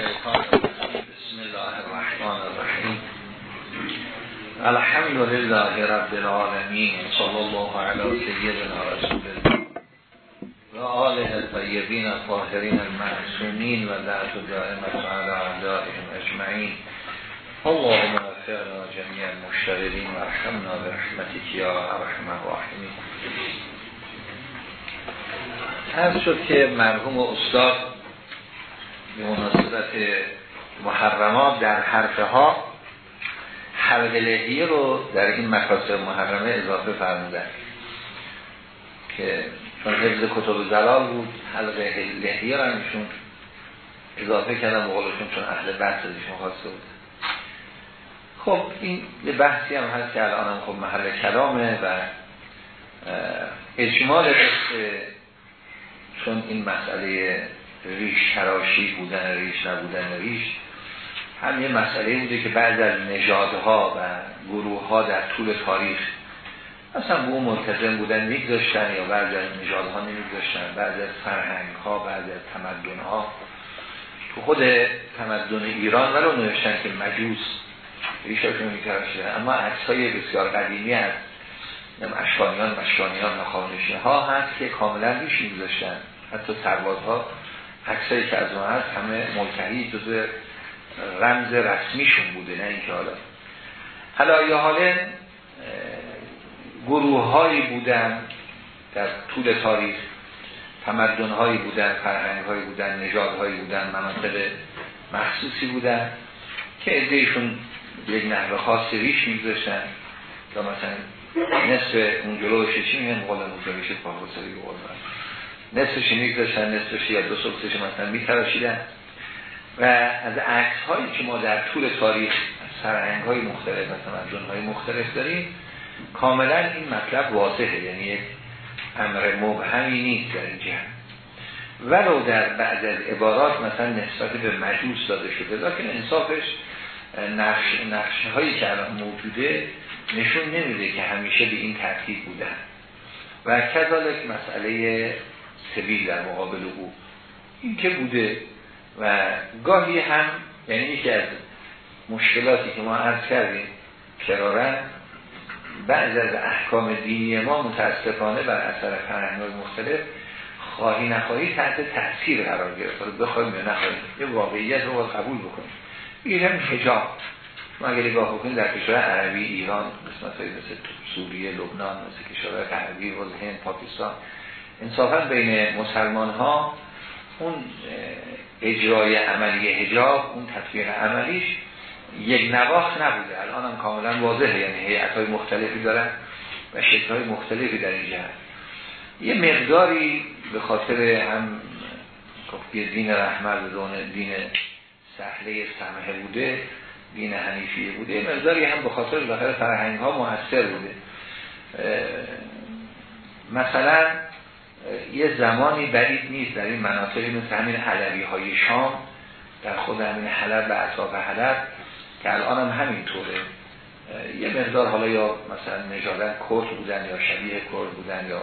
بسم الله الرحمن الرحیم الحمد لله رب العالمین صلی الله علی سیدنا رسول الله و آله الطیبین الطاهرین المعصومین و لعت دائمت على اعدائهم اجمعین. اللهم وفقنا جميع المشتغلین و رحمنا برحمتك یا ارحم الراحمین. هر شد که مرحوم استاد به مناسبت محرمات در حرفه ها حلق لحیه رو در این مقاصد محرمه اضافه فرمودن که چون حفظ کتب زلال بود حلق لحیه رو همشون اضافه کردن بقولشون چون اهل بحث ازشون خواسته بود. خب این یه بحثی هم هست که الان هم خب محل کلامه و اجمال چون این مسئله ریش تراشی بودن ریش نبودن ریش. هم یه مسئله بوده که بعد از نژادها و گروه ها در طول تاریخ اصلا به اون ملتزم بودن میگذاشتن یا بعد از نژادها نمیگذاشتن. بعد از فرهنگ ها بعد از تمدن ها تو خود تمدن ایران ولو نوشتن که مجوس. ریشاشون میتراشیدن اما عکس های بسیار قدیمی از اشکانیان مشکانیان و ها هست که کاملا ریش میگذاشتن. حتی سربازها عکسایی که از ما هست همه ملتحی جز رمز رسمیشون بوده نه اینکه حالا. حالا یا حالا گروه هایی بودن در طول تاریخ. تمدن هایی بودن فرهنگ هایی بودن نژاد هایی بودن مناطق مخصوصی بودن که ادهشون یک نحوه خاصی ریش میگذاشتن. یا مثلا نصف اون جلوش چی میگن؟ قول پاهوسری بقول نصفش میگذاشتن نصفش یا دو سلسش مثلا میتراشیدن. و از عکس هایی که ما در طول تاریخ سرهنگ های مختلف و تمدن های مختلف داریم کاملا این مطلب واضحه. یعنی یک امر مبهمی نیست در این جهت. ولو در بعض از عبارات مثلا نسبت به مجوس داده شده لیکن انصافش نقش, نقش هایی که الان موجوده نشون نمیده که همیشه به این ترتیب بودن. و کذالک مسئله سبیل در مقابل او. این که بوده و گاهی هم یعنی یکی از مشکلاتی که ما عرض کردیم کرارن بعض از احکام دینی ما متاسفانه بر اثر فرهنگ مختلف خواهی نخواهی تحت تأثیر قرار گرفت. بخواهیم یا نخواهیم یه واقعیت رو قبول بکنیم. بگید هم حجاب. شما اگر نگاه بکنید در کشور عربی ایران قسمت مثل سوریه لبنان مثل کشور عربی و هند پاکستان انصافا بین مسلمان ها اون اجرای عملی هجاب اون تطبیق عملیش یک نواخت نبوده. الان هم کاملا واضحه. یعنی هیئت های مختلفی دارن و شکل های مختلفی در این جهت. یه مقداری به خاطر هم یه دین رحمت دون دین سهله سمحه بوده دین حنیفیه بوده مقداری هم به خاطر بخاطر فرهنگ ها موثر بوده. مثلا یه زمانی بعید نیست در این مناطقی مثل همین حلبی های شام در خود همین حلب و اطراف حلب که الان هم همینطوره. یه مقدار حالا یا مثلا نجادن کرد بودن یا شبیه کرد بودن یا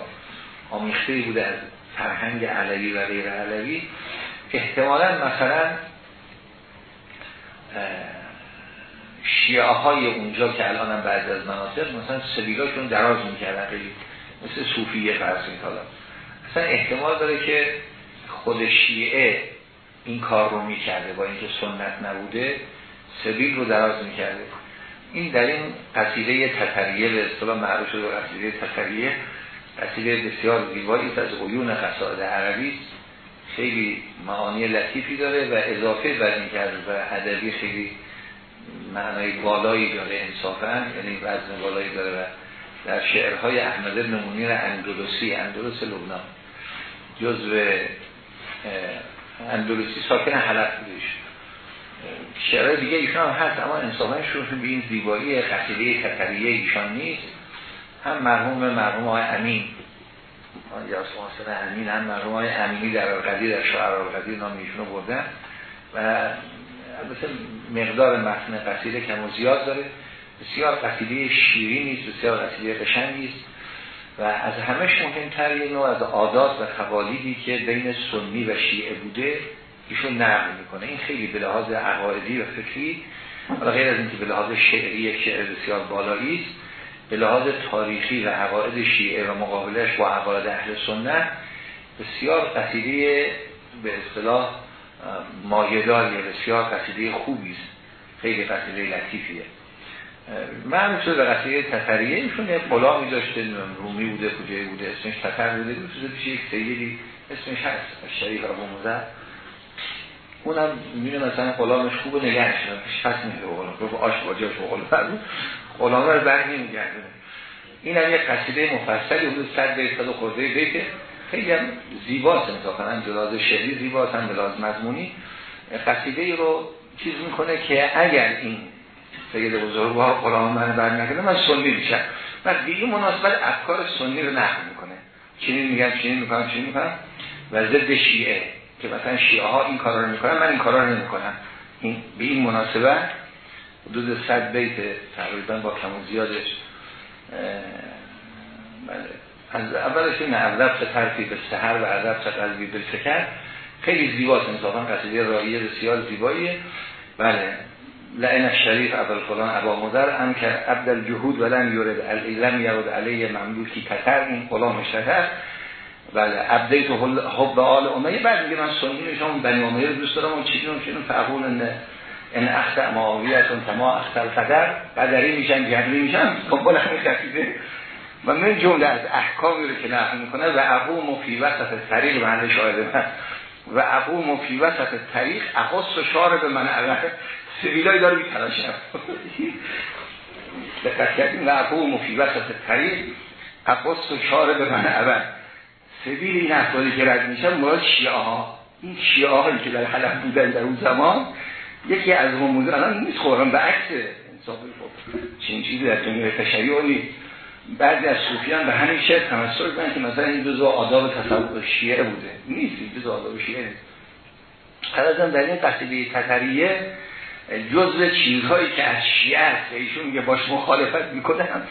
آمیخته بوده از فرهنگ علوی و غیر علوی احتمالا مثلا شیعه های اونجا که الان هم بعضی از مناطق مثلا سبیلاشون دراز می‌کردن مثل صوفیه فرض حالا اصلا احتمال داره که خود شیعه این کار رو می‌کرده با اینکه سنت نبوده سبیل رو دراز می‌کرده. این در این قصیده تطریه به اصطلاح معروف شده قصیده تطریه قصیده بسیار زیبایی از عیون قصائد عربی. خیلی معانی لطیفی داره و اضافه بر این که و ادبی خیلی معنای بالایی داره انصافا یعنی وزن بالایی داره و در شعرهای احمد بن منیر اندلسی اندلس لبنان. جزو اندلسی ساکن حلب بودش. شعرهای دیگه ایشان هم هست اما انصافا شروع به این زیبایی قصیده تطریه ایشان نیست. هم مرحوم مرحوم های امین. یا حسن امین هم مرحوم های امینی در القدیر در شعر القدیر نام ایشونو بردن. و البته مقدار متن قصیده کم و زیاد داره. بسیار قصیده شیری نیست بسیار قصیده قشنگی است. و از همش مهمتر یه نوع از عادات و خوالیدی که بین سنی و شیعه بوده ایشون نقل می‌کنه. این خیلی به لحاظ عقایدی و فکری حالا غیر از اینکه به لحاظ شعری شعر بسیار بالایی است به لحاظ تاریخی و عقاید شیعه و مقابلش با عقاید اهل سنت بسیار قصیده به اصطلاح مایداری بسیار قصیده خوبی است. خیلی قصیده لطیفیه. من شده به قصیده تطریه ایشون یه غلامی داشته رومی بوده کجایی بوده اسمش تطر بوده بود پیش یک سیدی اسمش هست شریف ابو مزر اونم می‌بینه مثلا غلامش خوب نگهش پیش پس میده غلام رو آش باجاش غلام غلام رو بر نمیگردونه این هم یک قصیده مفصلی حدود صد بیت صد خورده بیت. خیلی هم زیباست انصافا جلاز شعری زیباست هم بلاز مضمونی. قصیده ای رو چیز می‌کنه که اگر این سید بزرگوار قرآن من برنگرده من سنی میشم. و این مناسبت افکار سنی رو نقل می‌کنه. چنین میگم چنین می‌کنم چنین می‌کنم و ضد شیعه که مثلا شیعه ها این کارا رو می‌کنن من این کارا رو نمی‌کنم. این به این مناسبت حدود صد بیت تقریبا با کم و زیادش بله. از اولش این عذب ترفی به سهر و عذب قلبی به خیلی زیباست. انصافا قصیده رایه بسیار زیباییه. بله. لعن الشریف اول فلان ابا مدر هم که عبد الجهود ولن یورد لم یرد علیه مملوکی تتر این غلام تتر بله عبدیت حب آل امیه. بعد میگه من میشم بنی امیه دوست دارم. و چیزون چیزون فعقون ان اخت معاویتون تما اخت القدر قدری میشن جبری میشن دنبال همین قصیده و من جمله از احکامی رو که نقل می‌کنه و ابو مفی وسط طریق محل من. و ابو مفی وسط طریق اخص و شار به من سبیلای داره میتراشم دقت کردیم و ابو مفی وسط طریق و شار به من اول. سبیل این افرادی که رد میشن مراد شیعه ها این شیعه هایی که در حلب بودن در اون زمان یکی از همون الان نیست خورم به عکس انصاف چین چیزی در دنیای تشریع نیست. بعضی از صوفیان به همین شکل تمسک کنن که مثلا این جزء آداب تصوف شیعه بوده. نیست این جزء آداب شیعه نیست. در این قصیده تطریه جزء چیزهایی که از شیعه است ایشون میگه باش مخالفت می‌کنن.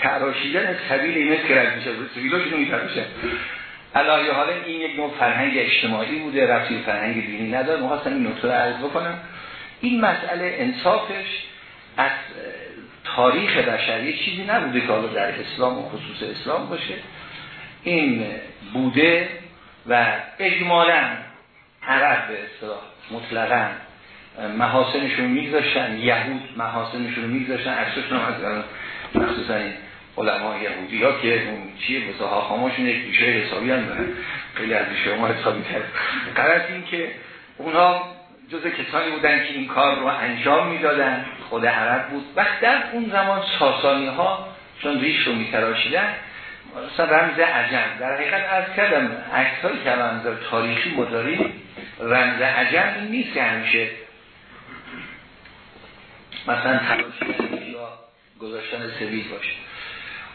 تراشیدن سبیل این که رد میشه. سبیلاشون میتراشن علایه حالا این یک نوع فرهنگ اجتماعی بوده رفتی فرهنگ دینی نداره. مخواستم این نکته رو عرض بکنم. این مسئله انصافش از تاریخ بشری چیزی نبوده که حالا در اسلام و خصوص اسلام باشه. این بوده و اجمالا عرب به اصطلاح مطلقا محاسنشون میگذاشتن یهود محاسنشون میگذاشتن. عکسشون از مخصوصا این علماء یهودی ها که اون چیه به ها خاماشون یک دیشه حسابی هم دارن. خیلی از دیشه ما حسابی کرد قرار این که اونا جز کسانی بودن که این کار رو انجام می‌دادن. خود عرب بود. وقت در اون زمان ساسانی ها چون ریش رو میتراشیدن مثلا رمز عجم. در حقیقت از کردم عکس های که تاریخی مداریم رمز عجم این نیست که همیشه مثلا تراشیدن یا گذاشتن سویل باشه.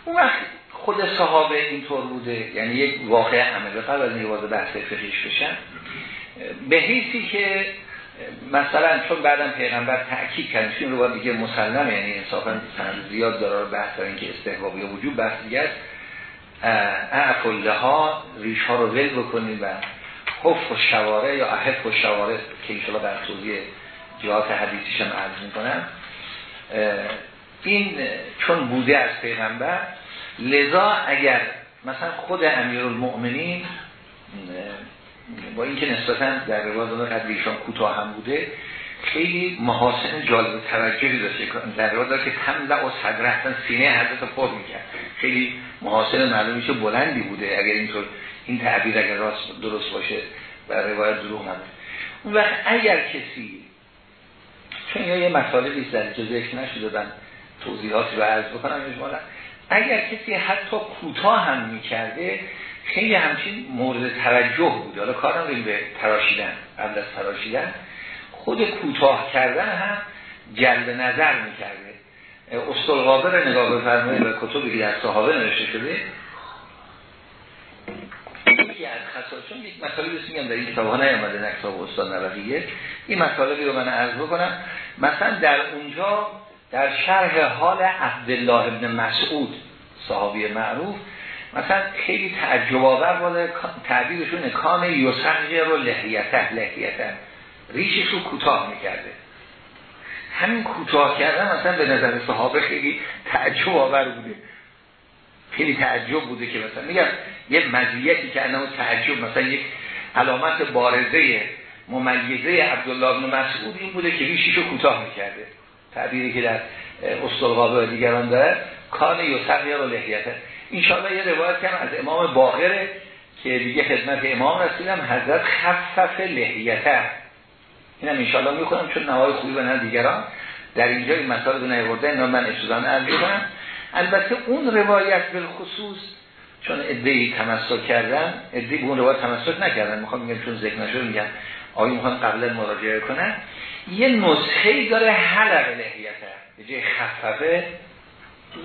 اون وقت خود صحابه اینطور بوده. یعنی یک واقع عمل قبل از نیواز بحث فقیش بشن به حیثی که مثلا چون بعدم پیغمبر تأکید کردن این رو دیگه مسلمه یعنی انصافا زیاد داره رو بحث دارن که استحبابی وجود بحث دیگه است. اعفله ها ریش ها رو ول بکنید و حف و شواره یا احف و شواره که اینشالا در توضیح جهات هم عرض می‌کنم. این چون بوده از پیغمبر لذا اگر مثلا خود امیر المؤمنین با اینکه نسبتا در روایت اون قدر ایشان کوتاه هم بوده خیلی محاسن جالب توجهی داشته در روایت که تملع و صدر سینه حضرت پر می‌کرد. خیلی محاسن معلوم میشه بلندی بوده اگر اینطور این تعبیر اگر راست درست باشه و روایت دروغ نبوده. اون وقت اگر کسی چون یه مسائلی نیست در ذکر نشده من توضیحاتی رو عرض بکنم اجمالا. اگر کسی حتی کوتاه هم می‌کرده خیلی همچین مورد توجه بود. حالا کار نمیدیم به تراشیدن قبل از تراشیدن. خود کوتاه کردن هم جلب نظر می‌کرده. استالقابر نگاه بفرمایید و کتبی که در صحابه نوشته شده. از خصاصون یک مطالبی بس میگم در این کتاب ها نیامده نکتاب استاد نبقیه این مطالبی رو من عرض بکنم. مثلا در اونجا در شرح حال عبدالله ابن مسعود صحابی معروف مثلا خیلی تعجب آور بوده تعبیرشون کان یوسنجه رو لحیته لحیته ریشش رو کوتاه می‌کرده. همین کوتاه کردن مثلا به نظر صحابه خیلی تعجب آور بوده. خیلی تعجب بوده که مثلا میگم یه مزیتی که انه تعجب مثلا یک علامت بارزه ممیزه عبدالله بن مسعود این بوده که ریشش رو کوتاه می‌کرده. تعبیری که در استرقابه و دیگران داره. کان یوسقی رو لحیته. انشاءالله یه روایت کم از امام باقره که دیگه خدمت امام رسیدم حضرت خفف لحیته. اینم انشاءالله می‌خونم چون نوای خوبی به دیگران. در اینجا این مسائل رو نیورده اینا من اشتدان عرض کنم البته اون روایت بالخصوص چون ادهی تمسک کردن ادهی به اون روایت تمسک نکردن می‌خوام میگم چون ذکر نشد میگم. آقای می‌خوام قبلا مراجعه کنن یه نسخه داره حلق لحیته یه جای خففه.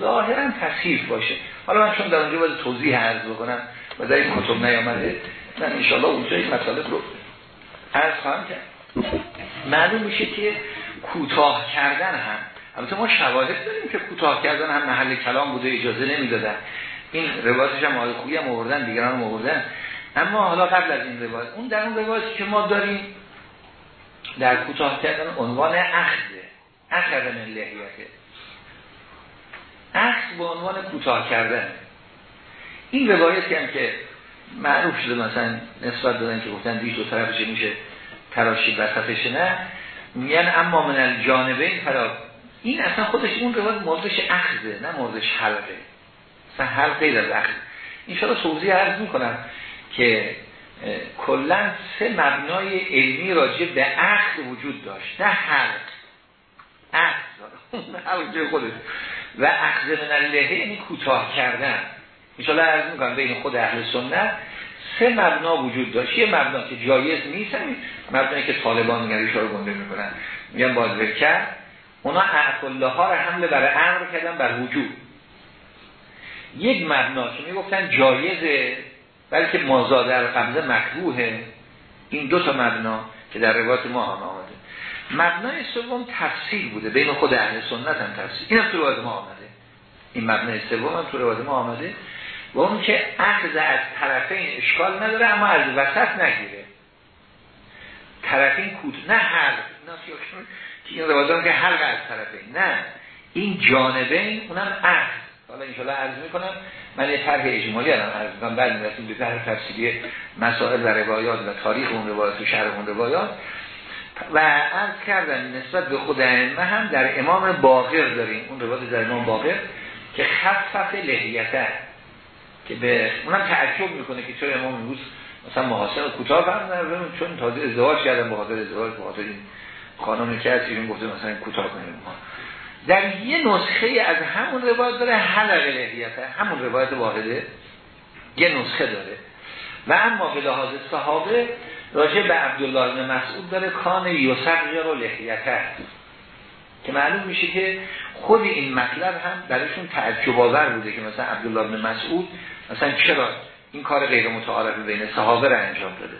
ظاهرا تصحیف باشه. حالا من چون در اونجا باید توضیح عرض بکنم و در این کتب نیامده من انشاءالله اونجا این مطالب رو عرض خواهم کرد. معلوم میشه که کوتاه کردن هم البته ما شواهد داریم که کوتاه کردن هم محل کلام بوده اجازه نمی‌دادن. این روایتش هم آقای خویی هم آوردن دیگران هم آوردن. اما حالا قبل از این روایت اون در اون روایتی که ما داریم در کوتاه کردن عنوان اخذه اخذ من لحیته اخذ به عنوان کوتاه کردن. این روایتی هم که معروف شده مثلا نسبت دادن که گفتن دیش دو طرفش میشه تراشی وسطش نه میگن اما من الجانبه این این اصلا خودش اون روایت موردش اخذه نه موردش حلقه. اصلا حلقه از اخذ. این توضیح عرض می‌کنم. که کلا سه مبنای علمی راجع به اخذ وجود داشت. نه حلق. اخذ حلق خودش. و اخذ من اللهه یعنی کوتاه کردن. انشاءالله عرض می‌کنم بین خود اهل سنت سه مبنا وجود داشت. یه مبنا که جایز نیست مبنایی که طالبان میگن اشاره گنده می‌کنن. میگن باید کرد اونا اعقله ها رو حمله برای امر کردن بر وجود. یک مبنا که می‌گفتن جایزه بلکه مازادر قبضه مکروهه این دو تا مبنا که در روایت ما هم آمده. مبنای سوم تفصیل بوده. بین خود اهل سنت هم تفصیل این هم تو روایت ما آمده. این مبنای سوم هم تو روایت ما آمده. و اون که اخذ از طرفین اشکال نداره اما از وسط نگیره. طرفین کوت نه هر که این روایت که حلق از طرفین نه. این جانبین اونم اخذ حالا انشاءالله عرض می‌کنم. من یه طرح اجمالی الان عرض می‌کنم بعد می‌رسیم به طرح تفصیلی مسائل و روایات و تاریخ اون روایات و شرح اون روایات. و عرض کردن نسبت به خود ائمه هم در امام باقر داریم. اون روایت در امام باقر که خفف لحیته که به اونم تعجب می‌کنه که چرا امام امروز مثلا محاسن کوتاه فرمودن چون تازه ازدواج کردن به خاطر ازدواج به خاطر این خانمی که از این گفته مثلا کوتاه کنیم. در یه نسخه از همون روایت داره حلق لحیته همون روایت واحده. یه نسخه داره. و اما به لحاظ صحابه راجع به عبدالله بن مسعود داره کان یوسق رو لحیته که معلوم میشه که خود این مطلب هم برایشون تعجب آور بوده که مثلا عبدالله بن مسعود مثلا چرا این کار غیر متعارف بین صحابه را انجام داده.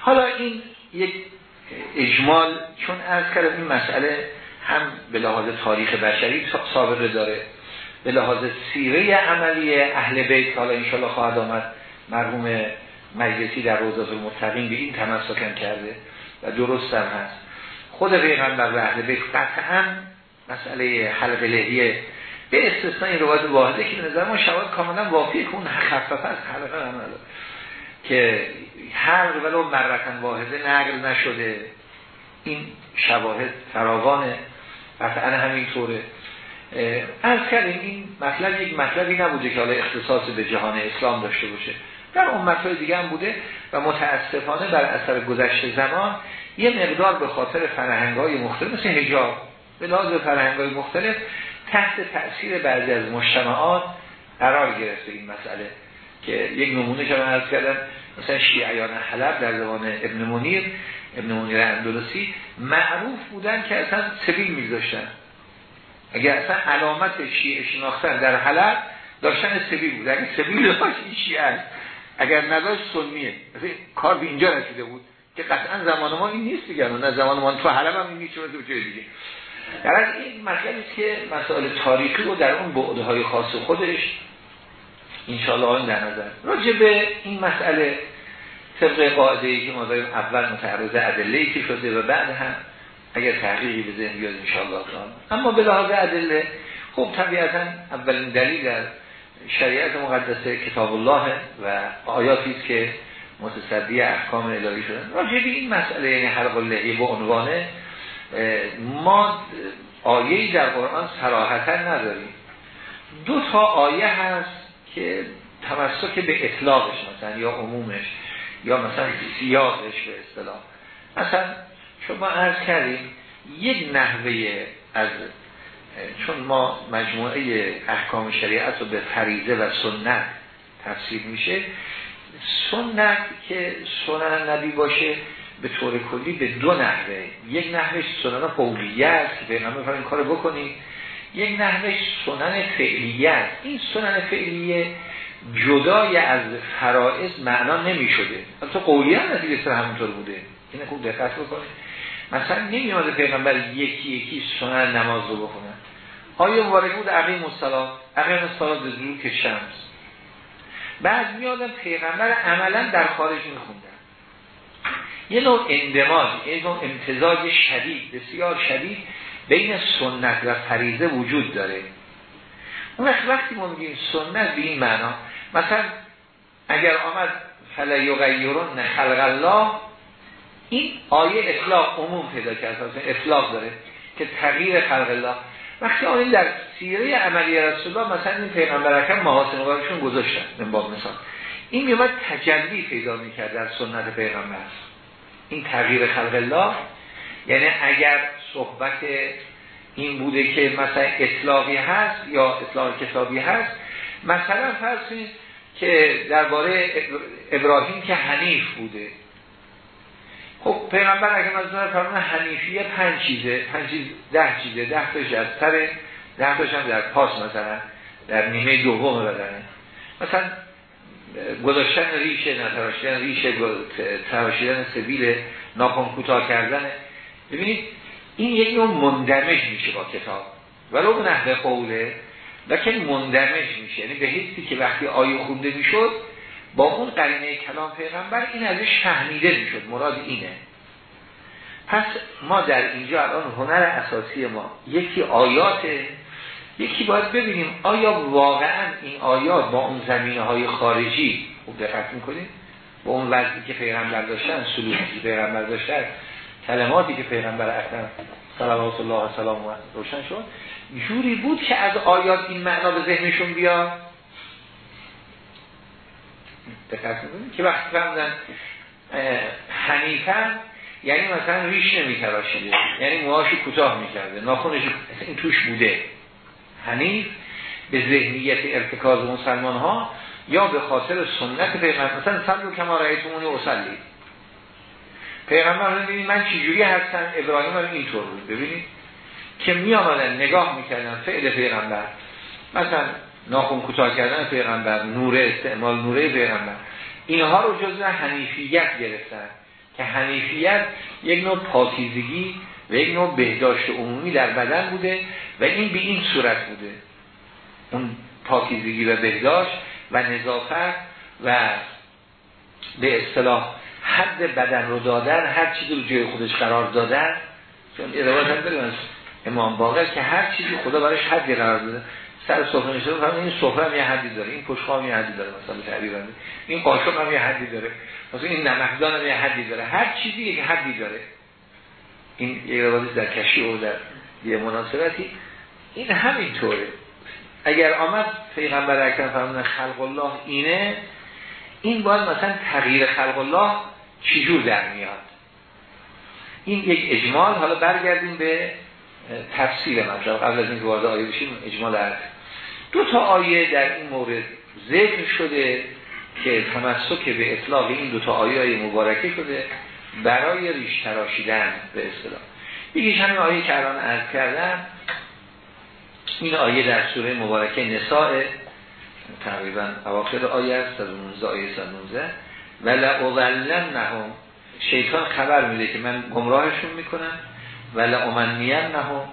حالا این یک اجمال چون از کردم این مسئله هم به لحاظ تاریخ بشری سابقه داره. به لحاظ سیره عملی اهل بیت حالا انشالله خواهد آمد مرحوم مجلسی در روزات المتقین به این تمسکن کرده و درست هم هست. خود پیغمبر و اهل بیت قطعا مسئله حلق لحیه به استثناء این روایت واحده که به نظر ما شواهد کاملا واقعی که اون خفف از حلقه هم که حلق ولو مرتن واحده نقل نشده. این شواهد فراوانه. قطعا همینطوره. از کردیم این مطلب یک مطلبی نبوده که حالا اختصاص به جهان اسلام داشته باشه. در امتهای دیگه هم بوده و متاسفانه بر اثر گذشته زمان یه مقدار به خاطر فرهنگ های مختلف مثل هجاب به لحاظ فرهنگ های مختلف تحت تأثیر بعضی از مجتمعات قرار گرفته این مسئله که یک نمونه که من عرض کردم. مثلا شیعیان حلب در زمان ابن منیر ابن منیر اندلسی معروف بودن که اصلا سبیل میذاشتن. اگر اصلا علامت شیعه شناختن در حلب داشتن سبیل بود. اگر سبیل داشت این شیعه است. اگر نداشت سنیه. کار به اینجا رسیده بود که قطعا زمان ما این نیست دیگه. نه زمان ما تو حلب هم این نیست چون دیگه. در این مسئله که مسائل تاریخی رو در اون بعدهای خاص خودش انشاءالله آن در نظر. راجع به این مسئله طبق قاعده ای که ما داریم اول متعرض ادله که شده و بعد هم اگر تحقیقی به ذهن بیاد انشاءالله اما به لحاظ ادله خب طبیعتا اولین دلیل در شریعت مقدسه کتاب الله و آیاتی که متصدی احکام الهی شدن راجع به این مسئله یعنی حلق اللحیه به عنوانه ما آیه‌ای در قرآن صراحتا نداریم. دو تا آیه هست که تمسک به اطلاقش مثلا یا عمومش یا مثلا سیاقش به اصطلاح. مثلا شما عرض کردیم یک نحوه از چون ما مجموعه احکام شریعت رو به فریضه و سنت تفسیر میشه سنت که سنن نبی باشه به طور کلی به دو نحوه. یک نحوه سنن قولیه است که پیغمبر این کارو بکنید یک نحوه سنن فعلیه این سنن فعلیه جدای از فرائض معنا نمی شده تو قولیه هم نتیجه سر همونطور بوده. این خوب دقت بکنید. مثلا نمی آمده پیغمبر یکی یکی سنن نماز رو بکنن آیا مبارک بود؟ عقیم السلام عقیم السلام به که شمس. بعد میادن پیغمبر عملا در خارج میخوندن یه نوع اندماج یه نوع امتزاج شدید بسیار شدید بین سنت و فریضه وجود داره. اون وقت وقتی ما میگیم سنت به این معنا مثلا اگر آمد فلا یغیرون خلق الله این آیه اطلاق عموم پیدا کرد. اطلاق داره که تغییر خلق الله. وقتی آنی در سیره عملی رسول الله مثلا این پیغمبر اکرم محاسن مقارشون گذاشتن من باب مثال. این میومد تجلی پیدا می‌کرد در سنت پیغمبر. این تغییر خلق الله یعنی اگر صحبت این بوده که مثلا اطلاقی هست یا اطلاق کتابی هست مثلا فرض که درباره ابراهیم که حنیف بوده. خب پیغمبر اگر از فرمان حنیفیه پنج چیزه پنج چیز ده چیزه ده تاش از سر ده تاش هم در پاس مثلا در نیمه دوم بدنه. مثلا گذاشتن ریشه نتراشیدن ریشه تراشیدن سبیل ناکن کوتاه کردن. ببینید این یک نوع مندمج میشه با کتاب. ولو به نحوه قوله لکن مندمج میشه. یعنی به حسی که وقتی آیه خونده می‌شد با اون قرینه کلام پیغمبر این ازش فهمیده می‌شد. مراد اینه. پس ما در اینجا الان هنر اساسی ما یکی آیات یکی باید ببینیم آیا واقعا این آیات با اون زمینه های خارجی خوب دقت می‌کنیم با اون وضعی که پیغمبر داشتن سلوکی پیغمبر داشتن کلماتی که پیغمبر اکرم صلوات الله و سلام روشن شد؟ جوری بود که از آیات این معنا به ذهنشون بیاد دقت که وقتی فرمودن حنیفن یعنی مثلا ریش نمیتراشیده یعنی موهاشو کوتاه می‌کرده ناخونش این توش بوده. حنیف به ذهنیت ارتکاز مسلمان ها یا به خاطر سنت پیغمبر مثلا سلو کما رایتمونی اصلی. پیغمبر ببینید من چجوری هستم؟ ابراهیم هم اینطور بود. ببینید که می آمدن نگاه می‌کردن فعل پیغمبر. مثلا ناخون کوتاه کردن پیغمبر نوره استعمال نوره پیغمبر. اینها رو جزء حنیفیت گرفتن که حنیفیت یک نوع پاکیزگی و یک نوع بهداشت عمومی در بدن بوده و این به این صورت بوده. اون پاکیزگی و بهداشت و نظافت و به اصطلاح حد بدن رو دادن هر چیزی رو جای خودش قرار دادن چون روایت هم امام باقر که هر چیزی خدا براش حدی قرار داده. سر سفره نشده فهم این سفره هم یه حدی داره این پشخا هم یه حدی داره مثلا تعبیر این قاشق هم یه حدی داره مثلا این نمکدان هم یه حدی داره هر چیزی یک حدی داره. این یه روایت در کشی و در یه مناسبتی. این همینطوره. اگر آمد پیغمبر اکرم فرمودن خلق الله اینه این باید مثلا تغییر خلق الله چجور در میاد؟ این یک اجمال حالا برگردیم به تفسیر مطلب. قبل از اینکه وارد آیه بشیم اجمال عرض دو تا آیه در این مورد ذکر شده که تمسک به اطلاق این دو تا آیه های مبارکه شده برای ریش تراشیدن به اصطلاح. یکیش همین آیه که الان عرض کردم. این آیه در سوره مبارکه نساء تقریبا اواخر آیه است از 19 آیه 119 و لأضلن نهم شیطان خبر میده که من گمراهشون می‌کنم. و لأمنین نهم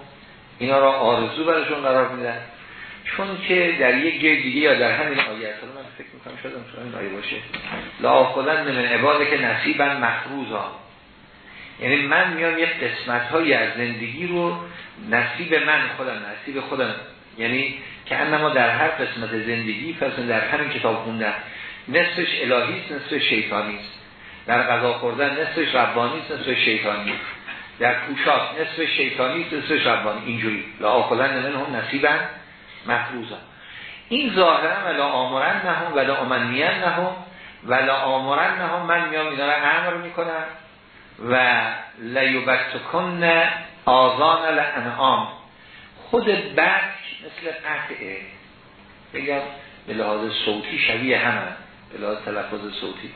اینا را آرزو برشون قرار میدن. چون که در یک جای دیگه یا در همین آیه من فکر می‌کنم شاید این آیه باشه. لا خودن من عباده که نصیبا مخروزا یعنی من میام یک قسمت هایی از زندگی رو نصیب من خودم نصیب خودم. یعنی که انما در هر قسمت زندگی پس در همین کتاب خوندن نصفش الهی است نصفش شیطانی است. در غذا خوردن نصفش ربانی است نصفش شیطانی در پوشاک نصف شیطانی است نصفش ربانی. اینجوری. لا آخلن من هم نصیبا مفروضا این ظاهرا ولا آمرن نهم ولا امنین نهم ولا آمرن نهم من میام اینا رو امر می‌کنم و لیوبتکن آزان الانعام. خود بک مثل قطعه بگم به لحاظ صوتی شبیه همه به لحاظ تلفظ صوتی.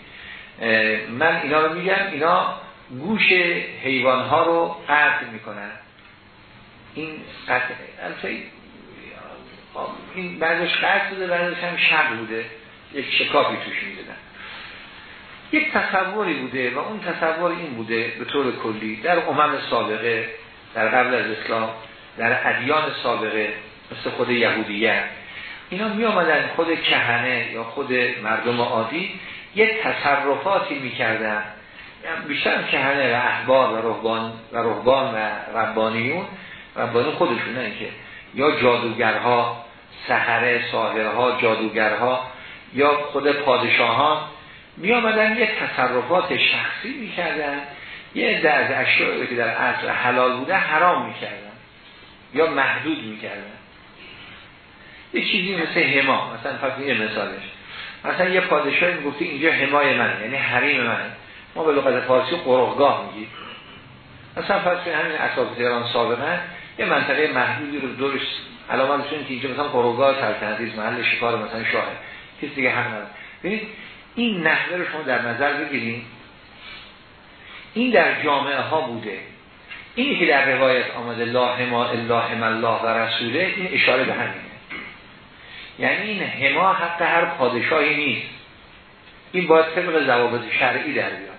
من اینا رو میگم اینا گوش حیوان ها رو قطع می‌کنن. این قطع این بعدش قطع بوده بعدش هم شب بوده. یک شکافی توش می‌دادن. یک تصوری بوده و اون تصور این بوده به طور کلی در امم سابقه در قبل از اسلام در ادیان سابقه مثل خود یهودیت اینا می آمدن خود کهنه یا خود مردم عادی یک تصرفاتی می‌کردن. بیشتر کهنه و احبار و رهبان و رهبان و ربانیون ربانی خودشون نه که یا جادوگرها سحره ساهرها جادوگرها یا خود پادشاهان می آمدن یک تصرفات شخصی می‌کردن. یه از اشیایی که در اصل حلال بوده حرام می‌کردن. یا محدود می‌کردن. یه چیزی مثل هما مثلا فقط یه مثالش. مثلا یه پادشاهی می‌گفتی اینجا حمای من یعنی حریم من. ما به لغت فارسی قرغگاه میگیم. مثلا فرض همین اطراف تهران سابقا یه منطقه محدودی رو دورش علامتشون که اینجا مثلا قرغگاه سلطنتی محل شکار مثلا شاه. کسی دیگه حق نداره. ببینید این نحوه رو شما در نظر بگیرید. این در جامعه ها بوده. این که در روایت آمده الله ما الله الله و رسوله این اشاره به همینه. یعنی این هما حق هر پادشاهی نیست. این باید طبق ضوابط شرعی در بیاد.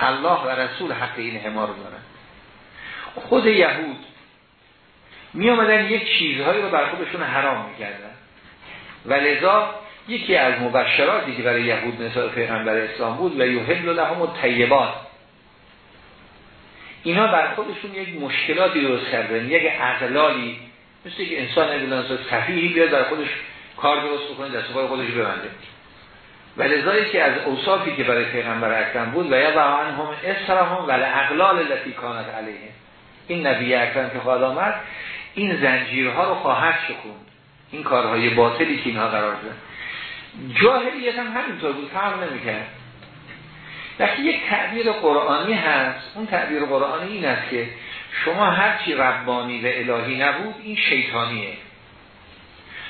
الله و رسول حق این هما رو دارن. خود یهود می آمدن یک چیزهایی رو بر خودشون حرام می‌کردن. و لذا یکی از مبشراتی که برای یهود نسال پیغمبر اسلام بود و یحل لهم الطیبات. اینا بر خودشون یک مشکلاتی درست کردن یک اغلالی مثل که انسان اگلانس صفیحی بیاد در خودش کار درست بکنه دست پای خودش ببنده. و لذایی که از اوصافی که برای پیغمبر اکرم بود و یا هم اسرهم و اغلال لفی کانت علیه. این نبی اکرم که خواهد آمد این زنجیرها رو خواهد شکوند. این کارهای باطلی که اینها قرار دارن جاهلیت هم همینطور بود فرق نمی‌کرد. وقتی یک تعبیر قرآنی هست اون تعبیر قرآنی این است که شما هرچی ربانی و الهی نبود این شیطانیه.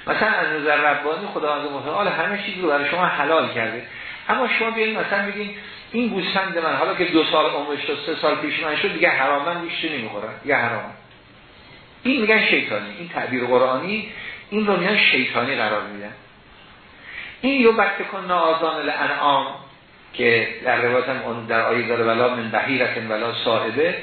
مثلا از نظر ربانی خداوند متعال همه چیز رو برای شما حلال کرده. اما شما بیایید مثلا بگین این گوسفند من حالا که دو سال عمرش تا سه سال پیش من شد دیگه حرام من بیشتر نمی‌خورن دیگه حرام. این میگن شیطانی. این تعبیر قرآنی این رو میگن شیطانی قرار میدن این یو بکت کن آزان الانعام. که در روایت هم در آیه داره ولا من بحیرت ولا صاحبه.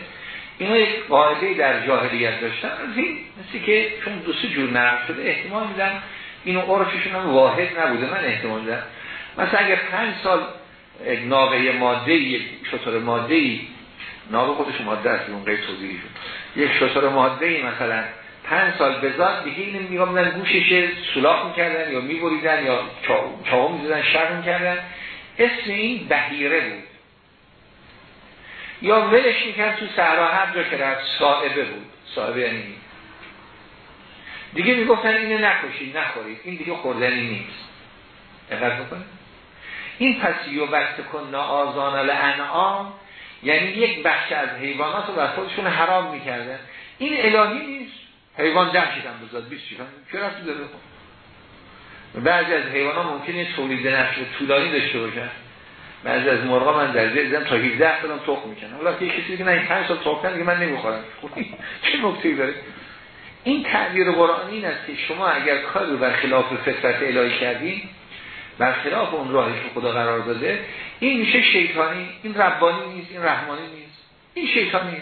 اینا یک قاعده در جاهلیت داشتن. از این مثل که چون دو سه جور نقل شده احتمال میدن اینو عرفشون هم واحد نبوده. من احتمال میدم. مثلا اگر پنج سال ناقه ماده یک شطور ماده ای خودش ماده است اون غیر توضیحی شد. یک شطور ماده ای مثلا پنج سال بزاد دیگه اینو میگم گوشش سولاخ می‌کردن یا میبریدن یا چاو می‌زدن شر می‌کردن. اسم این بهیره بود. یا ولش می‌کرد تو صحرا هر جا که رفت صاحبه بود. صاحبه یعنی دیگه می‌گفتن اینو نکشید نخورید. این دیگه خوردنی نیست. دقت بکنید. این پس یو وقت کن آزان الانعام یعنی یک بخش از حیوانات رو بر خودشون حرام می‌کردن. این الهی نیست. حیوان جمع شدن بزاد بیست رفتی داره؟ بعضی از حیوانات ممکنه تولید نشد طولانی داشته باشن. بعضی از مرغا من در زیر تا 17 سال تخم می‌کنه حالا که کسی که نه 5 سال تخم که من نمی‌خورم. چه نکته داره؟ این تعبیر قرآنی این است که شما اگر کار رو بر خلاف فطرت الهی کردین بر خلاف اون راهی که خدا قرار داده این میشه شیطانی این ربانی نیست این رحمانی نیست. این شیطانی.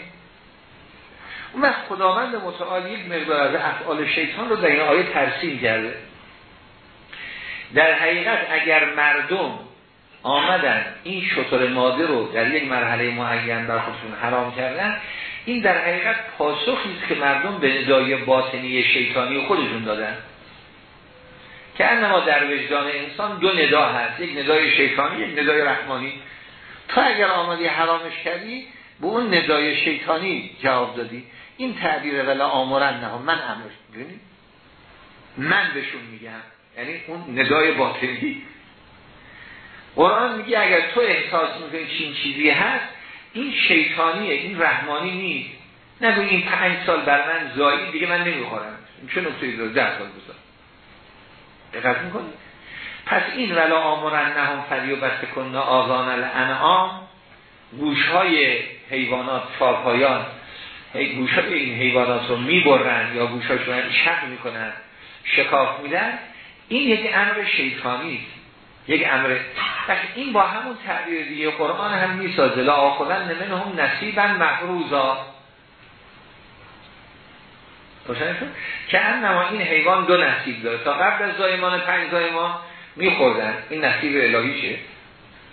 اون وقت خداوند متعال یک مقدار از افعال شیطان رو در این آیه ترسیم کرده. در حقیقت اگر مردم آمدن این شطور ماده رو در یک مرحله معین بر خودشون حرام کردن این در حقیقت پاسخی است که مردم به ندای باطنی شیطانی خودشون دادن. که انما در وجدان انسان دو ندا هست یک ندای شیطانی یک ندای رحمانی. تا اگر آمدی حرامش کردی به اون ندای شیطانی جواب دادی. این تعبیر ولا آمرن نه من می‌دونی من بهشون میگم. یعنی اون ندای باطنی قرآن میگه اگر تو احساس می‌کنی چین چیزی هست این شیطانیه این رحمانی نیست. نگو این پنج سال بر من زایی دیگه من نمی‌خورم. چه نکته داره؟ ده سال بزار دقت می‌کنی؟ پس این ولا آمرن نهم فریو بسته کنه آزان الانعام. گوش های حیوانات چارپایان گوش های این حیوانات رو می‌برن یا گوش هاشون شق می‌کنن شکاف میدن. این یک امر شیطانی است. یک امر این با همون تعبیر دیگه قرآن هم می‌سازه. لا آخذن نمن هم نصیبا محروزا که انما این حیوان دو نصیب داره. تا قبل از زایمان پنج زایمان میخوردن. این نصیب الهیشه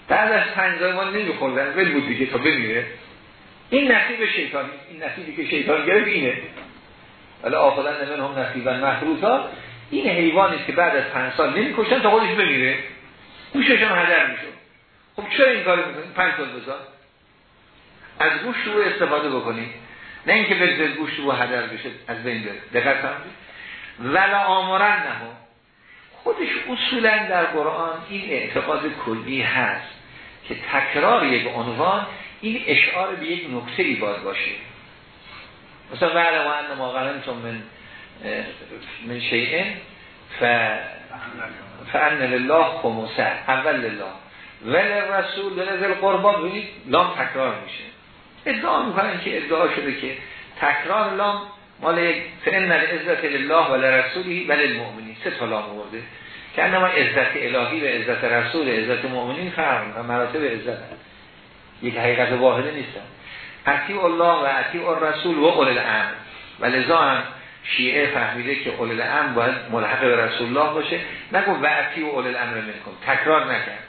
بعد از پنج زایمان نمیخوردن. ول بود دیگه تا بمیره. این نصیب شیطانی این نصیبی که شیطان گرفت اینه. ولی آخذن نمن هم نصیبا محروزا. این حیوانی که بعد از پنج سال نمی‌کشن تا خودش بمیره. گوشش هم هدر میشه خب چرا این کاری می‌کنید پنج سال بذار از گوش رو استفاده بکنید نه اینکه به گوش رو هدر بشه از بین بره. دقت کنید. ولا آمرن نه. خودش اصولا در قرآن این اعتقاد کلی هست که تکرار یک عنوان این اشعار به یک نکته ای باید باشه. مثلا وعلا و ان ما غنمتم من من شیئن ف فان لله خمسه اول لله. ول رسول ذل قربا ببینید لام تکرار میشه. ادعا می‌کنن که ادعا شده که تکرار لام مال یک العزت لله و لرسولی و للمؤمنین. سه تا لام آورده. که انما عزت الهی و عزت رسول عزت مؤمنین فرق و مراتب عزت. یک حقیقت واحده نیستن. اطیع الله و اطیع الرسول و اول الامر. و لذا هم شیعه فهمیده که اول الامر باید ملحق به رسول الله باشه. نگو و اطیع اول الامر منکم تکرار نکرد.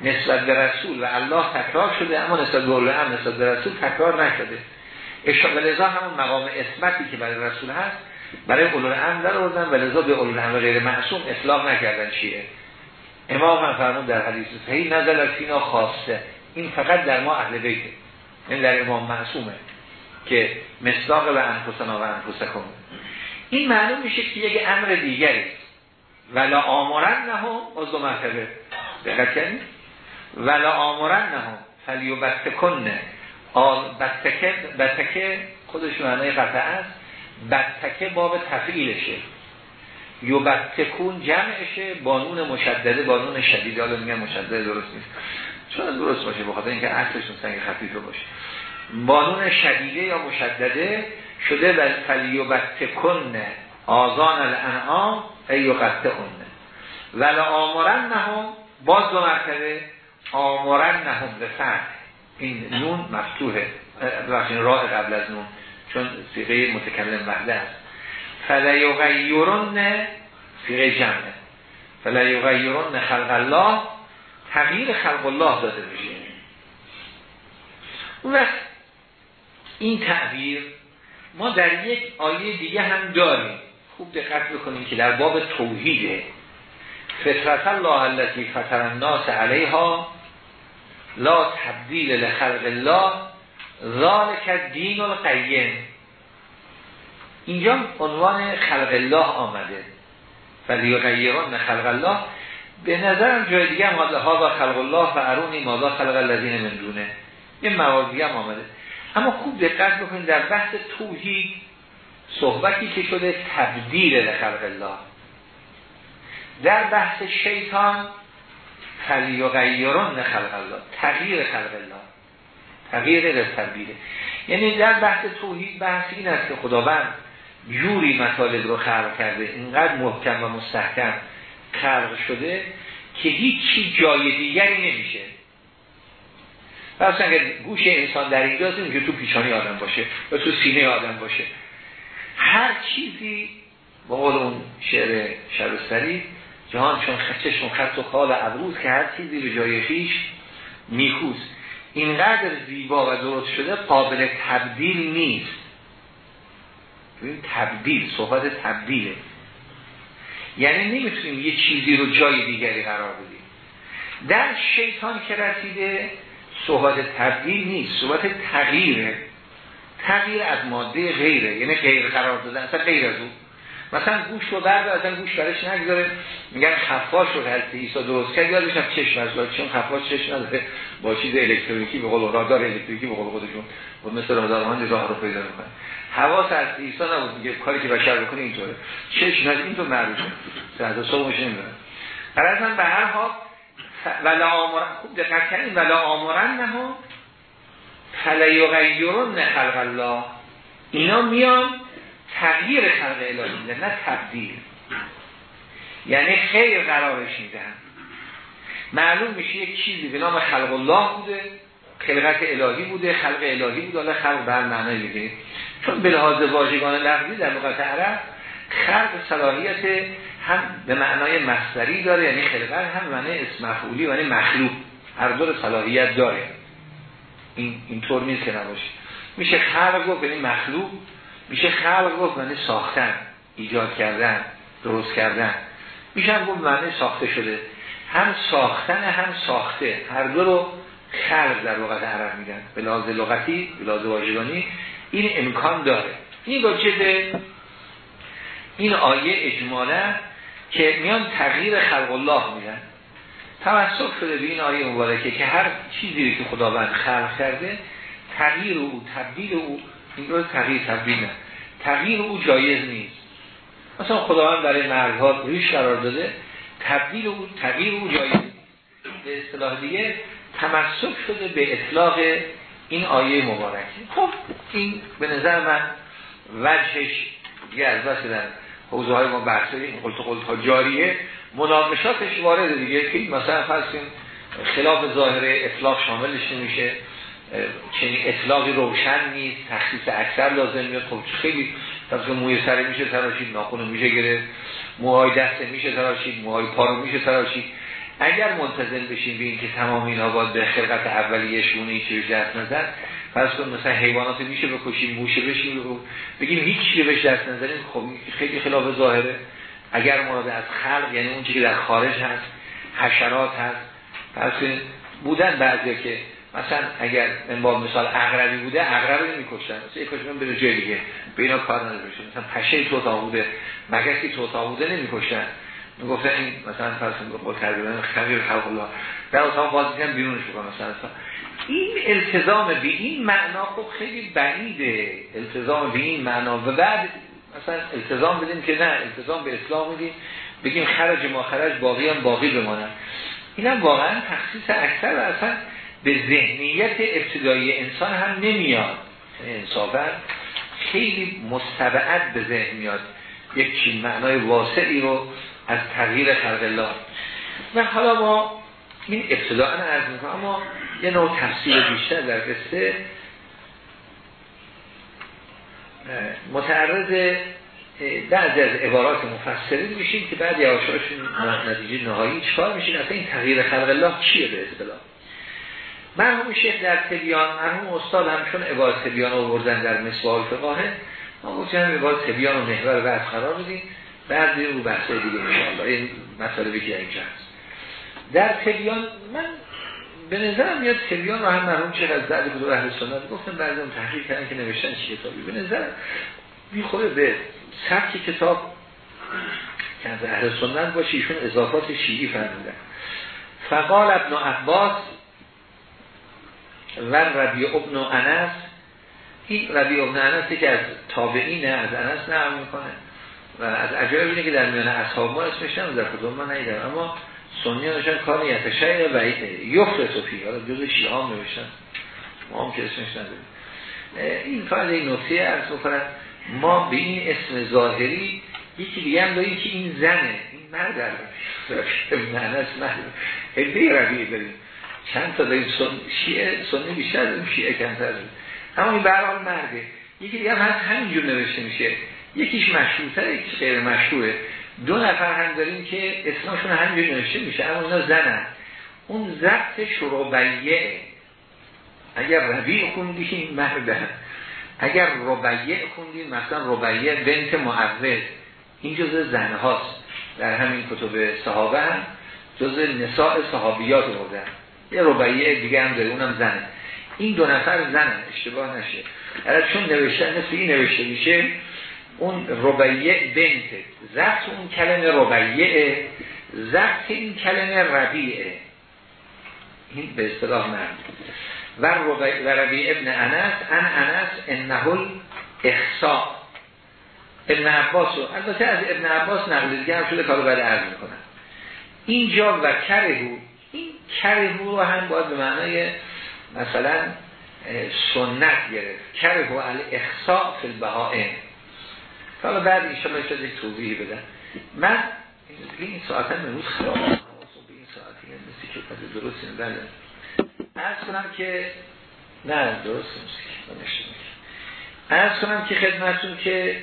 نسبت به رسول و الله تکرار شده اما نسبت به اول الامر نسبت به رسول تکرار نشده. اشاره لذا همون مقام اسمتی که برای رسول هست برای اولو الامر در آوردن و لذا به اولو الامر غیر معصوم اطلاق نکردن شیعه. امام هم فرمود در حدیث صحیح نزل فینا خاصه. این فقط در ما اهل بیته این در امام معصومه. که مصداق و انفسنا و انفسکم. این معلوم میشه که یک امر دیگری ولا آمرن نهم از دو مرتبه. دقت کنید ولا آمرن نهم فلیو بستکنه بستکه بستکه خودش معنی قطعه است. بستکه باب تفعیلشه. یو بستکون جمعشه بانون مشدده بانون شدید حالا میگن مشدده درست نیست. چون درست باشه بخاطر اینکه اصلشون سنگ خفیفه باشه. بانون شدیده یا مشدده شده و فلیو بستکن آزان الانعام ایو قطع اونه ولا آمارن نهم باز دو مرتبه آمارن نهم به این نون مفتوحه. بخشین راه قبل از نون چون سیغه متکلم وحده است. فلیغیرن سیغه جمعه. فلیغیرن خلق الله تغییر خلق الله داده بشه اون وقت این تعبیر ما در یک آیه دیگه هم داریم. خوب دقت بکنیم که در باب توحیده فطرت الله التي فطر الناس علیها لا تبدیل لخلق الله ذالک دین القیم. اینجا عنوان خلق الله آمده. ولی غیران خلق الله. به نظرم جای دیگه هم ها خلق الله و ارونی ماذا خلق الذین من دونه. این مواد هم آمده. اما خوب دقت بکنید در بحث توحید صحبتی که شده تبدیل لخلق الله. در بحث شیطان فلیغیران خلق الله تغییر خلق الله تغییر تبدیله یعنی در بحث توحید بحث این است که خداوند جوری مطالب رو خلق کرده اینقدر محکم و مستحکم خلق شده که هیچی جای دیگری نمیشه. پس اگر گوش انسان در اینجاست که تو پیشانی آدم باشه یا تو سینه آدم باشه. هر چیزی با قول اون شعر شبستری جهان چون چشم خط و خال ابروز که هر چیزی به جای خیش میخوز اینقدر زیبا و درست شده قابل تبدیل نیست. این تبدیل صحبت تبدیله. یعنی نمی‌تونیم یه چیزی رو جای دیگری قرار بدیم. در شیطان که رسیده صحبت تبدیل نیست صحبت تغییره. تغییر از ماده غیره یعنی غیر قرار دادن اصلا غیر از اون. مثلا گوش رو برد اصلا گوش برش نگذاره. میگن خفاش رو هستی ایسا درست کرد یادش هم چشم از چون خفاش چشم نداره. با چیز الکترونیکی به قول رادار الکتریکی به قول خودشون و مثل رادارمان راه رو پیدا می‌کنه. حواس از ایسا نبود میگه کاری که بشر بکنه اینطوره. چشم از این تو معروفه. ساعت صبحش نمی‌دونه قرار به هر حال ولا آمرن. خوب دقت کنید ولا آمرن نه فلیغیرون خلق الله. اینا میان تغییر خلق الهی میدن نه تبدیل. یعنی خیر قرارش میدن. معلوم میشه یک چیزی به نام خلق الله بوده خلقت الهی بوده خلق الهی بوده حالا خلق بر معنی دیگه. چون به لحاظ واژگان لفظی در لغت عرب خلق صلاحیت هم به معنای مصدری داره یعنی خلقت هم معنی اسم مفعولی یعنی مخلوق. هر دور صلاحیت داره. این اینطور نیست که نباشه. میشه خلق گفت یعنی مخلوق میشه خلق گفت معنی ساختن ایجاد کردن درست کردن. میشه گفت معنی ساخته شده. هم ساختن هم ساخته. هر دو رو خلق در لغت عرب میگن. به لحاظ لغتی به لحاظ واژگانی این امکان داره. این با این آیه اجماله که میان تغییر خلق الله میدن توسط شده به این آیه مبارکه که هر چیزی که خداوند خلق کرده تغییر او تبدیل او این رو تغییر تبدیل نه. تغییر او جایز نیست. مثلا خداوند برای مردها ریش قرار داده تبدیل او تغییر او جایز نیست. به اصطلاح دیگه تمسک شده به اطلاق این آیه مبارکه. خب این به نظر من وجهش دیگه از بس حوزه های ما بحثه این قلت قلت جاریه. مناقشاتش وارد دیگه که مثلا فرض خلاف ظاهره اطلاق شاملش نمیشه. چنین اطلاقی روشن نیست تخصیص اکثر لازم میاد خب خیلی طبق موی سر میشه تراشید ناخون میشه گرفت. موهای دست میشه تراشید موهای پا میشه تراشید. اگر منتظر بشیم به که تمام اینا باید به خلقت اولیه شونه دست نزد پس کن مثلا حیوانات میشه بکشیم موشه بشیم رو بگیم هیچ چیزی بهش دست نزنیم خب خیلی خلاف ظاهره. اگر مراد از خلق یعنی اون که در خارج هست حشرات هست پس بودن بعضی که مثلا اگر من با مثال اغربی بوده اغربی نمیکشتن. مثلا یک کشتن بره جای دیگه به اینا کار نداره. مثلا پشه توتا بوده مگسی توتا بوده نمیکشتن. می‌گفتن این مثلا فرض با تربیت خبیر خلق الله در اتاق باز دیدن بیرونش بکنن مثلا. این التزام به این معنا خب خیلی بعیده. التزام به این معنا. و بعد مثلا التزام بدیم که نه التزام به اسلام میدیم. بگیم خرج ما خرج باقی هم باقی بمانن اینم واقعا تخصیص اکثر و اصلا به ذهنیت ابتدایی انسان هم نمیاد. انصافا خیلی مستبعد به ذهن میاد. یک معنای واسعی رو از تغییر خلق الله و حالا ما این ابتداعا عرض می‌کنم اما یه نوع تفسیر بیشتر در قصه متعرض بعضی از عبارات مفسرین میشین که بعد یواشاشون نتیجه نهایی چکار میشین؟ اصلا این تغییر خلق الله چیه به اصطلاح؟ مرحوم شیخ در تبیان مرحوم استاد همشون عبارت تبیان رو بردن در مصباح فقاهه ما گفتیم عبارت تبیان و محور بعد قرار بدیم. بعد رو بحث دیگه انشاءالله این مطالبی که هست. در تبیان من به نظرم میاد تبیان رو هم مرحوم چه از بعد بود اهل سنت گفتم بعضی هم تحقیق کردن که نوشتن چی کتابی. به نظر می‌خوره به سبک کتاب که از اهل سنت باشه ایشون اضافات شیعی فرمودن. فقال ابن عباس و ربیع ابن انس این ربیع ابن انس که از تابعینه از انس نقل می‌کنه. و از عجایب اینه که در میان اصحاب ما اسمش هم در کدوم من نیدم اما سنی نشن کار یتشعر و یفت صفی حالا جز شیعه هم نوشتن. ما هم که اسمش نداریم. این فعل این نکته ارز بکنم. ما به این اسم ظاهری یکی دیگه هم داریم که این زنه. این مرد در معنی است مرد. هده ربیه داریم. چند تا داریم؟ سن... شیعه سنی بیشتر داریم شیعه کمتر اما این برحال مرده. یکی دیگه هم همینجور نوشته میشه. یکیش مشروطه یکیش غیر مشروعه دو نفر هم داریم که اسمشون همینجور نوشته میشه اما اینا زنن. اون ضبط شروبیه اگر ربیع خوندیم مردن اگر ربیع خوندیم مثلا ربیع بنت معوض. این جزء زن هاست در همین کتب صحابه هم جزء نساء صحابیات بودن یه ربیع دیگه هم داره اونم زنه. این دو نفر زنن اشتباه نشه. چون نوشته مثل نوشته میشه اون ربیع بنت زبط اون کلمه ربیع زبط این کلمه ربیعه این به اصطلاح مرد. و ربیع ابن انس ان انس انه اخصاء ابن عباس البته از ابن عباس نقل دیگه هم شده کارو بعد عرض می‌کنم. اینجا و کرهو این کرهو رو هم باید به معنای مثلا سنت گرفت. کرهو الاخصاء فی البهائم. حالا بعد ایشالا شاید یک توضیحی بدن من این ساعت هم امروز خراب این ساعتی هم مثل که پس درست این بله. ارز کنم که نه درست نیست. ارز کنم که خدمتون که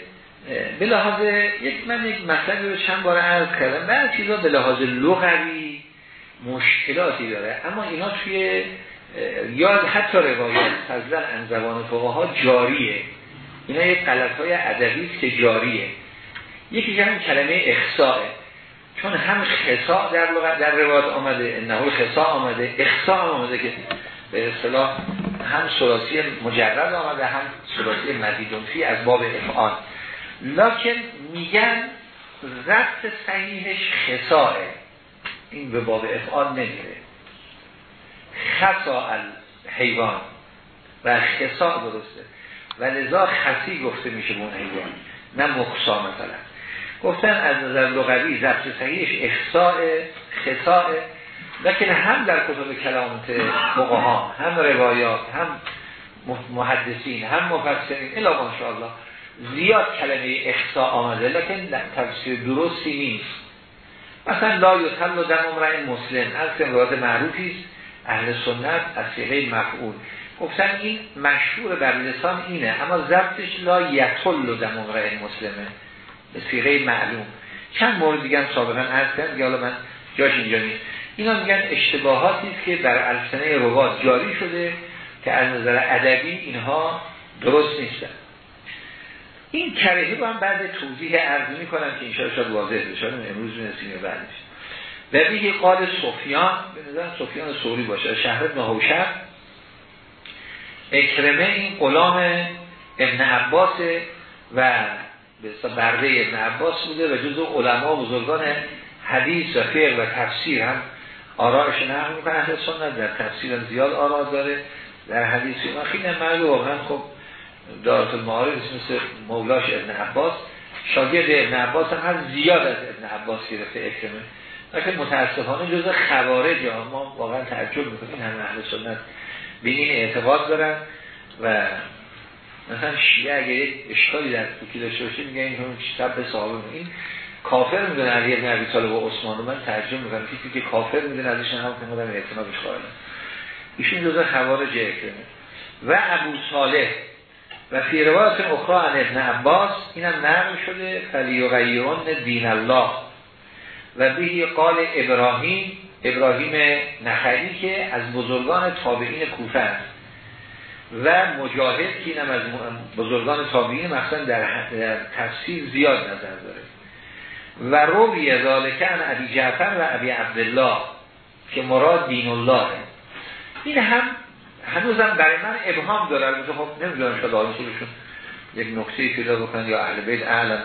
به لحاظ یک من یک مطلبی رو چند بار عرض کردم. بعد چیزا به لحاظ لغوی مشکلاتی داره. اما اینا توی یاد حتی روایت فضلا ان زبان ها جاریه. اینا یک غلط های ادبی که جاریه یکی هم کلمه اخصاء چون هم خصاء در لغت در روایت آمده انه خصاء آمده اخصاء آمده که به اصطلاح هم ثلاثی مجرد آمده هم ثلاثی مزیدون فی از باب افعال. لکن میگن رفت صحیحش خصاء این به باب افعال نمیره. خصا حیوان و خصاء درسته. و لذا خصی گفته میشه حیوان نه مخصا مثلا. گفتن از نظر لغوی ضبط صحیحش اخصاء خصاء لکن هم در کتب کلامت فقها هم روایات هم محدثین هم مفسرین الا الله زیاد کلمه اخصاء آمده لکن تفسیر درستی نیست. مثلا لا یتل و دم این مسلم از روایت معروفی است. اهل سنت از سیغه مفعول. گفتن این مشهور بر لسان اینه اما ضبطش لا یتل دم این مسلمه. به سیغه معلوم. چند مورد دیگه هم سابقا عرض کردم حالا من جاش اینجا نیست. اینا میگن اشتباهاتی است که بر السنه روات جاری شده که از نظر ادبی اینها درست نیستن. این کرهی رو هم بعد توضیح عرض می کنم که اینشاء شاید واضح بشه. امروز نسیم بعدش. و بیه قال سفیان به نظر سفیان سوری باشه. شهر ابن اکرمه این غلام ابن عباس و برده ابن عباس بوده و جزو علما بزرگان حدیث و فقه و تفسیر هم آرائش نقل می‌کنه اهل سنت در تفسیر هم زیاد آرا داره. در حدیثی ما خیلی مرد واقعا خب دارت المعارف مثل مولاش ابن عباس. شاگرد ابن عباس هم هر زیاد از ابن عباس گرفته اکرمه. لیکن متاسفانه جز خوارج ما واقعا تعجب می‌کنیم. همه اهل سنت به این اعتقاد دارن و مثلا شیعه اگه یک اشکالی در فکی داشته باشه میگه این شب صحابه این کافر می‌دونه علی ابن عبی طالب و عثمان رو من ترجمه می‌کنم. کسی که کافر می‌دونه ازش هم که مدام اعتنابش قائلم ایشون جز خوارج اکرمه. و ابو صالح و فی روایت اخرى عن ابن عباس اینم نقل شده فلیغیرون دین الله. و به قال ابراهیم ابراهیم نخعی که از بزرگان تابعین کوفه است. و مجاهد که اینم از بزرگان تابعین مثلا در, در تفسیر زیاد نظر داره. و روی ذالکه عن عبی جعفر و عبی عبدالله که مراد دین الله این هم هنوزم برای من ابهام داره. البته خب نمی‌دونم شاید آنسولشون یک نقطه پیدا بکنن یا اهل بیت اعلم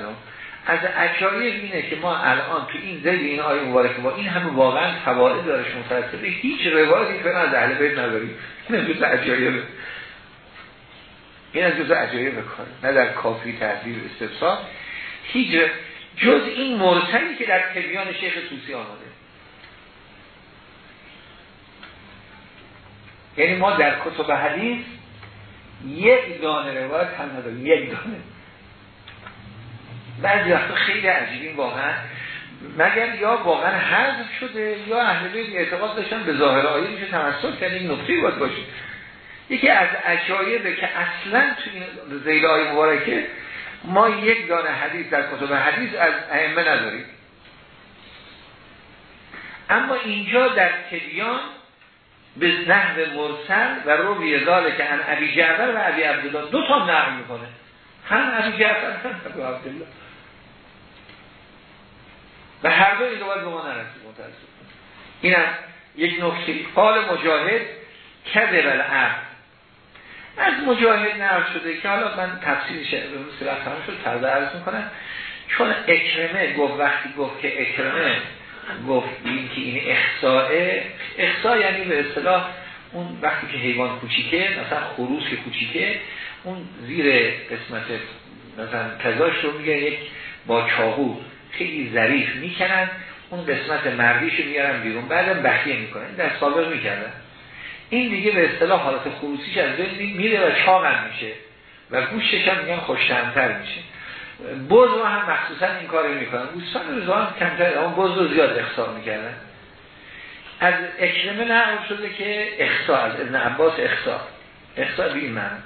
از اجایب اینه که ما الان تو این زید این آیه مبارکه با این همه واقعا فواید دارش متأثره هیچ روایتی که از اهل بیت نداریم. این از جز عجایب این از جز عجایب کار. نه در کافی تحضیر استفسار. هیچ جز این مرسلی که در تبیان شیخ توسی آمده. یعنی ما در کتب حدیث یک دانه روایت هم نداریم. یک دانه. بعضی وقتا خیلی عجیبین واقعا. مگر یا واقعا حذف شده یا اهل بیت اعتقاد داشتن به ظاهر آیه میشه تمسک کرد این نکته باید باشه. یکی از عجایبه که اصلا تو این زیل آیه مبارکه ما یک دانه حدیث در کتب حدیث از ائمه نداریم. اما اینجا در تبیان به نحو مرسل و روی ذالک ان ابی جعفر و ابی عبدالله دو تا نقل می‌کنه. هم ابی جعفر هم ابی عبدالله. و هر دو این باید به ما نرسید متاسف این هم یک نکته. قال مجاهد کذب العبد. از مجاهد نقل شده که حالا من تفسیرش به مثل تمام شد تازه عرض می‌کنم. چون اکرمه گفت وقتی گفت که اکرمه گفت این که این اخصاء اخصاء یعنی به اصطلاح اون وقتی که حیوان کوچیکه مثلا خروس کوچیکه اون زیر قسمت مثلا کذاش رو میگه یک با چاهو خیلی ظریف می‌کنن. اون قسمت مردیش رو میارن بیرون. بعدم بخیه می‌کنن. در سابق می‌کردن. این دیگه به اصطلاح حالت خروسیش از بین میره و چاقم میشه. و گوشتش هم میگن خوشتمتر میشه. بز رو هم مخصوصا این کاری می‌کنن. گوستان رضوان کمتر. اما بز رو زیاد اخصار می‌کردن. از اکرمه نقل شده که اخصار از ابن عباس اخصار اخصار به این معنی.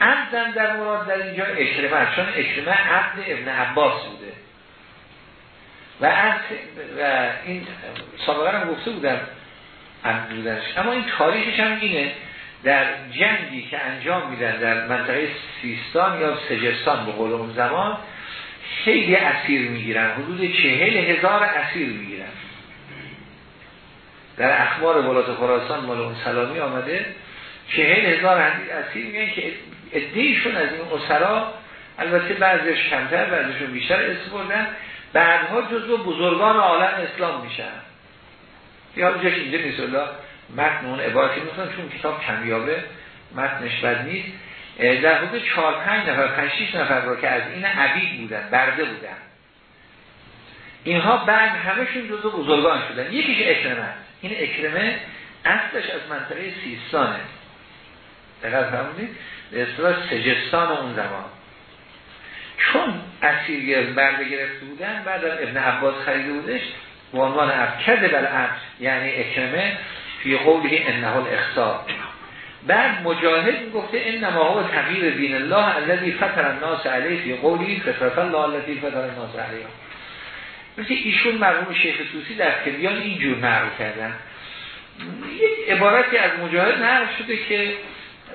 عبدن در مراد در اینجا اکرمه. چون اکرمه عبد ابن عباس بوده. و و این سابقا هم گفته بودم بودنش اما این تاریخش هم اینه در جنگی که انجام میدن در منطقه سیستان یا سجستان به قول اون زمان خیلی اسیر می‌گیرن. حدود چهل هزار اسیر می‌گیرن. در اخبار ولات خراسان مال اون سلامی آمده چهل هزار اسیر میگن که ادهیشون از این اسرا البته بعضیش کمتر بعضیشون بیشتر اسم بردن بعدها جزو بزرگان عالم اسلام میشن. یا جاش اینجا نیست. الله متن اون عبارتی می‌کنن چون کتاب کمیابه متنش بد نیست. در حدود 4 5 نفر 5 6 نفر رو که از این عبید بودن برده بودن. اینها بعد همشون جزو بزرگان شدن. یکیش اکرمه. است این اکرمه اصلش از منطقه سیستانه. دقیق فرمودید به اصطلاح سجستان اون زمان. چون اسیر برده گرفته بودن بعد ابن عباس خریده بودش به عنوان عبد بل عبد یعنی اکرمه فی قوله انه الاخصار بعد مجاهد گفته انما هو تغییر دین الله الذي فطر الناس علیه فی قولی فطرت الله التي فطر الناس علیه. مثل ایشون مرحوم شیخ توسی در کلیان اینجور نقل کردن. یک عبارتی از مجاهد نقل شده که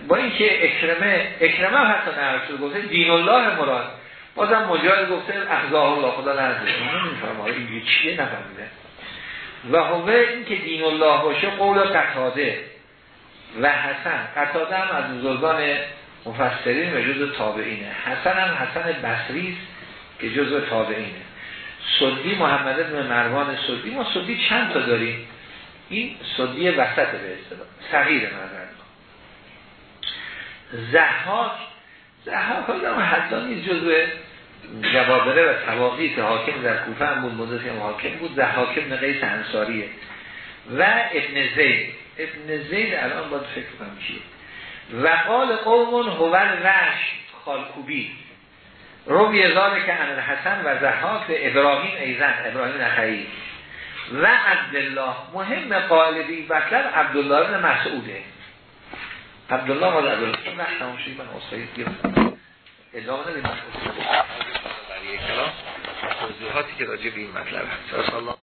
با اینکه اکرمه اکرمه هم حتی نقل شده گفته دین الله مراد. بازم مجاهد گفته اخزاه الله خدا نرده نمیفهم این چیه نفهمیده. و هوه این که دین الله باشه قول قطاده و حسن. قطاده هم از بزرگان مفسرین و جز تابعینه. حسن هم حسن بصری که جز تابعینه. صدی محمد بن مروان صدی ما صدی چند تا داریم؟ این صدی وسط به اصطلاح. صغیر نظر زحاک. زحاک هم حتی نیست جزو جوابره و تواقیت حاکم در کوفه هم بود مدت هم حاکم بود در حاکم قیس انصاریه. و ابن زید. ابن زید الان باید فکر کنم چیه. و قال قومون هول رش خالکوبی. رو بیزار که ان حسن و زحاک به ابراهیم ایزن ابراهیم نخعی. و عبدالله. مهم قائل بی مطلب عبدالله مسعوده. عبدالله و عبدالله. وقت همون من اصفایی گرفتم. ادامه نمیم برای کلام توضیحاتی که راجع به این مطلب هست